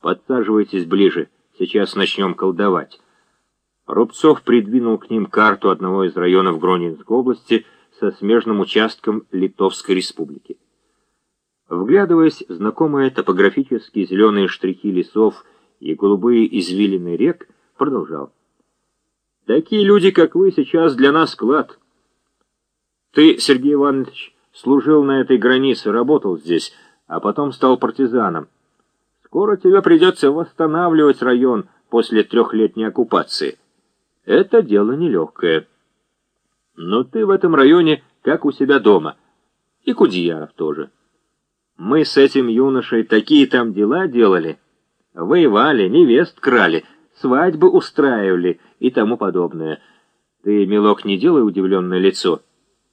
Подсаживайтесь ближе, сейчас начнем колдовать. Рубцов придвинул к ним карту одного из районов Гронинской области со смежным участком Литовской республики. Вглядываясь в знакомые топографические зеленые штрихи лесов и голубые извилины рек, продолжал. «Такие люди, как вы, сейчас для нас клад. Ты, Сергей Иванович, служил на этой границе, работал здесь, а потом стал партизаном. Скоро тебе придется восстанавливать район после трехлетней оккупации. Это дело нелегкое. Но ты в этом районе как у себя дома. И Кудьяров тоже. Мы с этим юношей такие там дела делали. Воевали, невест крали, свадьбы устраивали и тому подобное. Ты, милок, не делай удивленное лицо.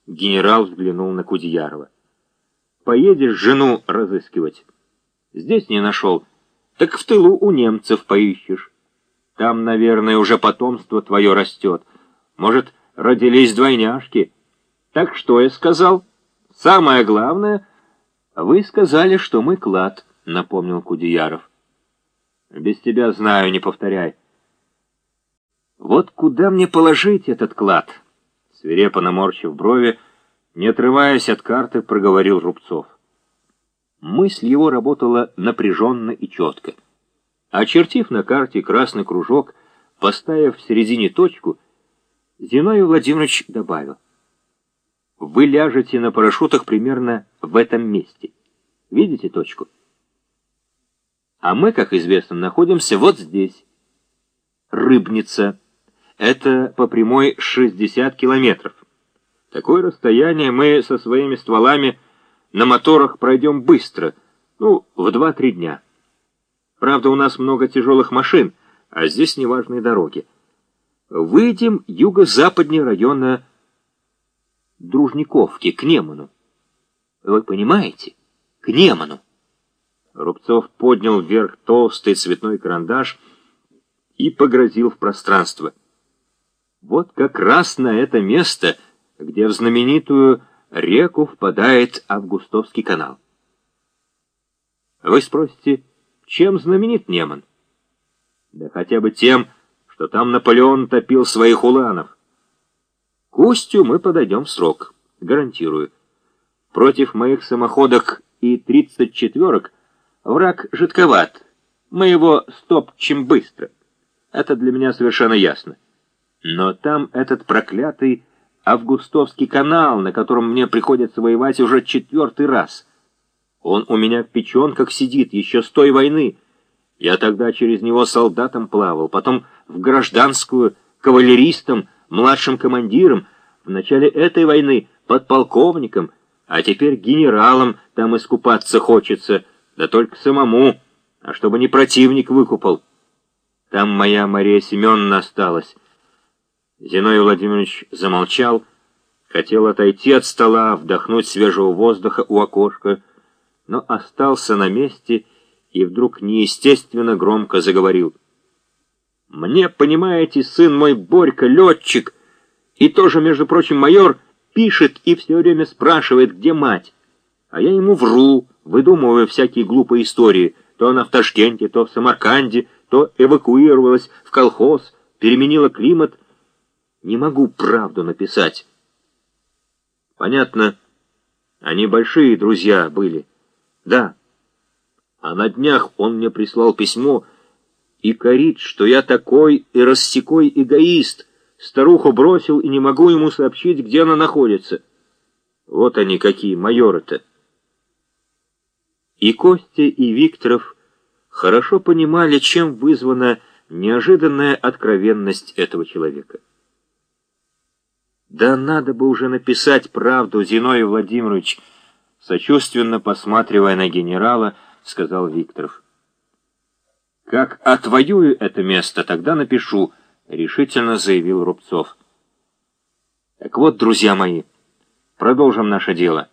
Генерал взглянул на Кудьярова. Поедешь жену разыскивать? Здесь не нашел. Так в тылу у немцев поищешь. Там, наверное, уже потомство твое растет. Может, родились двойняшки. Так что я сказал? Самое главное, вы сказали, что мы клад, напомнил Кудеяров. Без тебя знаю, не повторяй. Вот куда мне положить этот клад? Свирепо наморщив брови, не отрываясь от карты, проговорил Рубцов. Мысль его работала напряженно и четко. Очертив на карте красный кружок, поставив в середине точку, Зиновий Владимирович добавил. Вы ляжете на парашютах примерно в этом месте. Видите точку? А мы, как известно, находимся вот здесь. Рыбница. Это по прямой 60 километров. Такое расстояние мы со своими стволами на моторах пройдем быстро, ну, в 2-3 дня. Правда, у нас много тяжелых машин, а здесь неважные дороги. Выйдем юго-западнее района Дружниковки, к Неману. Вы понимаете? К Неману. Рубцов поднял вверх толстый цветной карандаш и погрозил в пространство. Вот как раз на это место — где в знаменитую реку впадает Августовский канал. Вы спросите, чем знаменит Неман? Да хотя бы тем, что там Наполеон топил своих уланов. К устью мы подойдем в срок, гарантирую. Против моих самоходок и тридцать четверок враг жидковат. Мы его стопчем быстро. Это для меня совершенно ясно. Но там этот проклятый Августовский канал, на котором мне приходится воевать уже четвертый раз. Он у меня в печенках сидит, еще с той войны. Я тогда через него солдатом плавал, потом в гражданскую, кавалеристом, младшим командиром, в начале этой войны подполковником, а теперь генералом там искупаться хочется, да только самому, а чтобы не противник выкупал. Там моя Мария Семеновна осталась». Зиновий Владимирович замолчал, хотел отойти от стола, вдохнуть свежего воздуха у окошка, но остался на месте и вдруг неестественно громко заговорил. «Мне, понимаете, сын мой Борька, летчик, и тоже, между прочим, майор, пишет и все время спрашивает, где мать. А я ему вру, выдумывая всякие глупые истории. То она в Ташкенте, то в Самарканде, то эвакуировалась в колхоз, переменила климат — не могу правду написать. Понятно, они большие друзья были. Да. А на днях он мне прислал письмо и корит, что я такой и рассекой эгоист. Старуху бросил и не могу ему сообщить, где она находится. Вот они какие, майоры-то. И Костя, и Викторов хорошо понимали, чем вызвана неожиданная откровенность этого человека. Да надо бы уже написать правду, Зиновий Владимирович, сочувственно посматривая на генерала, сказал Викторов. Как отвоюю это место, тогда напишу, решительно заявил Рубцов. Так вот, друзья мои, продолжим наше дело.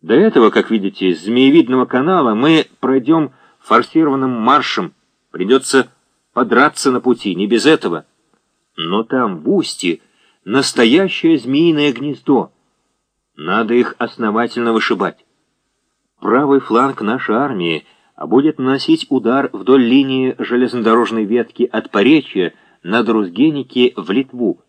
До этого, как видите, с Змеевидного канала мы пройдем форсированным маршем. Придется подраться на пути, не без этого. Но там, в устье, настоящее змеиное гнездо. Надо их основательно вышибать. Правый фланг нашей армии а будет наносить удар вдоль линии железнодорожной ветки от Поречья на Друзгеники в Литву,